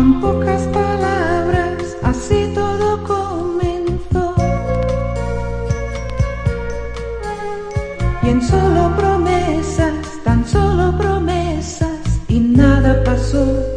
con pocas palabras, así todo comenzó. Y en solo promesas, tan solo promesas, y nada pasó.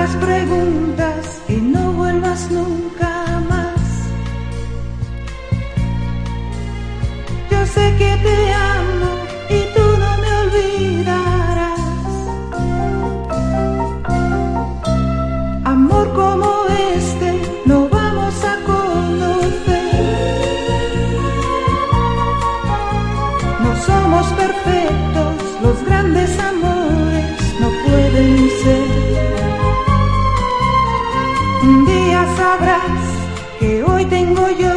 Preguntas y no tengo yo.